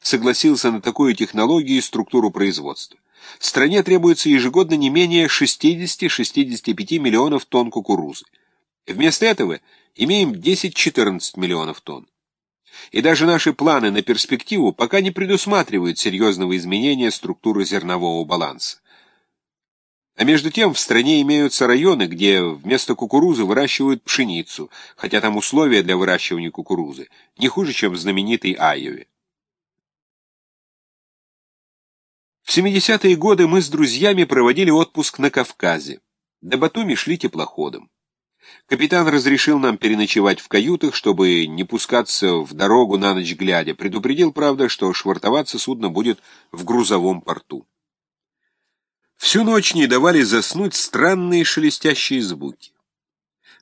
согласился на такую технологию и структуру производства. Стране требуется ежегодно не менее 60-65 миллионов тонн кукурузы. Вместо этого имеем 10-14 миллионов тонн. И даже наши планы на перспективу пока не предусматривают серьезного изменения структуры зернового баланса. А между тем в стране имеются районы, где вместо кукурузы выращивают пшеницу, хотя там условия для выращивания кукурузы не хуже, чем в знаменитой Айове. В 70-е годы мы с друзьями проводили отпуск на Кавказе. До Батуми шли теплоходом. Капитан разрешил нам переночевать в каютах, чтобы не пускаться в дорогу на ночь глядя. Предупредил, правда, что швартоваться судно будет в грузовом порту. Всю ночь не давали заснуть странные шелестящие звуки.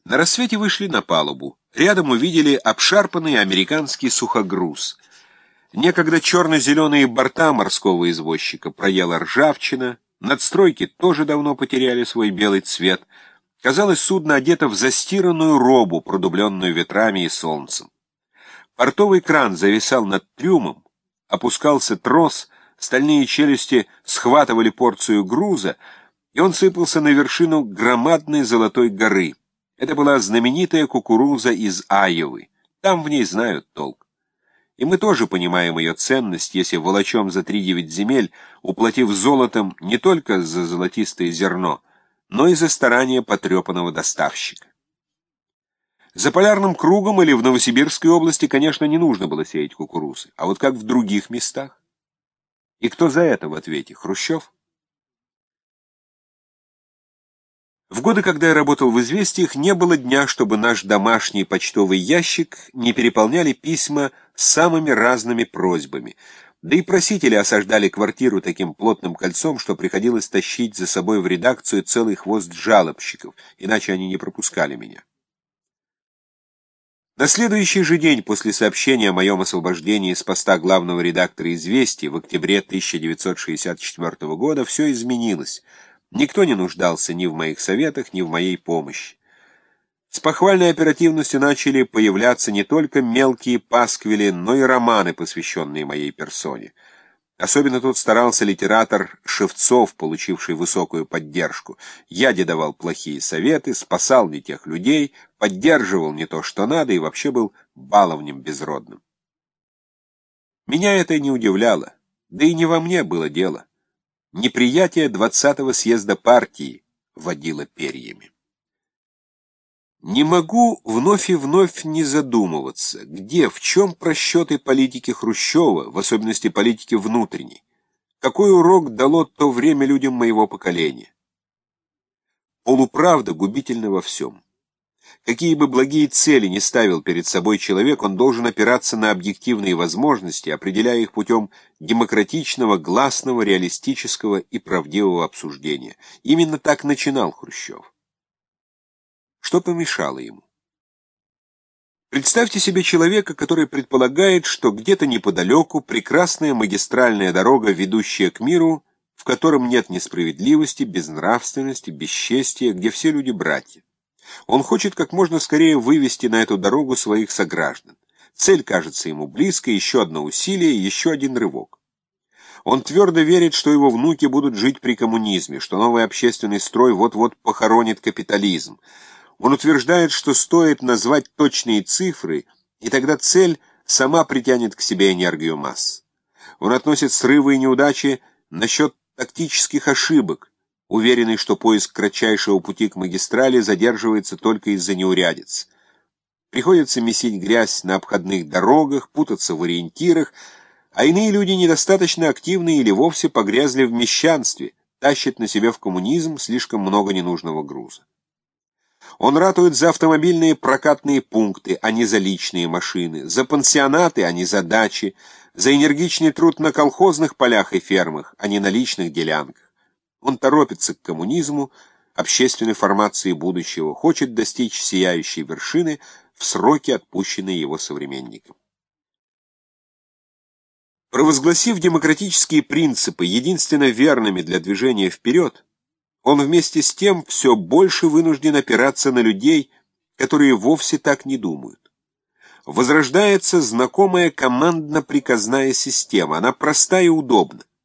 На рассвете вышли на палубу. Рядом увидели обшарпанный американский сухогруз — Некогда черно-зеленые борта морского извозчика проела ржавчина, надстройки тоже давно потеряли свой белый цвет. Казалось, судно одето в застиранную робу, продубленную ветрами и солнцем. Портовый кран зависал над трюмом, опускался трос, стальные челюсти схватывали порцию груза, и он сыпался на вершину громадной золотой горы. Это была знаменитая кукуруза из Айовы. Там в ней знают толк. И мы тоже понимаем ее ценность, если волочем за три девять земель, уплатив золотом не только за золотистое зерно, но и за старание потрепанного доставщика. За полярным кругом или в Новосибирской области, конечно, не нужно было сеять кукурузы, а вот как в других местах? И кто за это в ответе? Хрущев? В годы, когда я работал в «Известиях», не было дня, чтобы наш домашний почтовый ящик не переполняли письма с самыми разными просьбами. Да и просители осаждали квартиру таким плотным кольцом, что приходилось тащить за собой в редакцию целый хвост жалобщиков, иначе они не пропускали меня. На следующий же день после сообщения о моем освобождении с поста главного редактора «Известий» в октябре 1964 года все изменилось — Никто не нуждался ни в моих советах, ни в моей помощи. С похвальной оперативностью начали появляться не только мелкие пасквили, но и романы, посвященные моей персоне. Особенно тут старался литератор Шевцов, получивший высокую поддержку. Я давал плохие советы, спасал не тех людей, поддерживал не то, что надо, и вообще был баловнем безродным. Меня это не удивляло, да и не во мне было дело. Неприятие двадцатого съезда партии водило перьями. Не могу вновь и вновь не задумываться, где, в чем просчеты политики Хрущева, в особенности политики внутренней. Какой урок дало то время людям моего поколения? Полуправда губительна во всем. Какие бы благие цели не ставил перед собой человек, он должен опираться на объективные возможности, определяя их путем демократичного, гласного, реалистического и правдивого обсуждения. Именно так начинал Хрущев. Что помешало ему? Представьте себе человека, который предполагает, что где-то неподалеку прекрасная магистральная дорога, ведущая к миру, в котором нет несправедливости, безнравственности, бесчестия, где все люди братья. Он хочет как можно скорее вывести на эту дорогу своих сограждан. Цель кажется ему близкой, еще одно усилие, еще один рывок. Он твердо верит, что его внуки будут жить при коммунизме, что новый общественный строй вот-вот похоронит капитализм. Он утверждает, что стоит назвать точные цифры, и тогда цель сама притянет к себе энергию масс. Он относит срывы и неудачи насчет тактических ошибок, уверенный, что поиск кратчайшего пути к магистрали задерживается только из-за неурядиц. Приходится месить грязь на обходных дорогах, путаться в ориентирах, а иные люди недостаточно активны или вовсе погрязли в мещанстве, тащат на себе в коммунизм слишком много ненужного груза. Он ратует за автомобильные прокатные пункты, а не за личные машины, за пансионаты, а не за дачи, за энергичный труд на колхозных полях и фермах, а не на личных делянках. Он торопится к коммунизму, общественной формации будущего, хочет достичь сияющей вершины в сроки, отпущенные его современникам. Провозгласив демократические принципы единственно верными для движения вперед, он вместе с тем все больше вынужден опираться на людей, которые вовсе так не думают. возрождается знакомая командно-приказная система. Она проста и удобна.